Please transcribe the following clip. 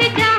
every time.